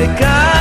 bagaikan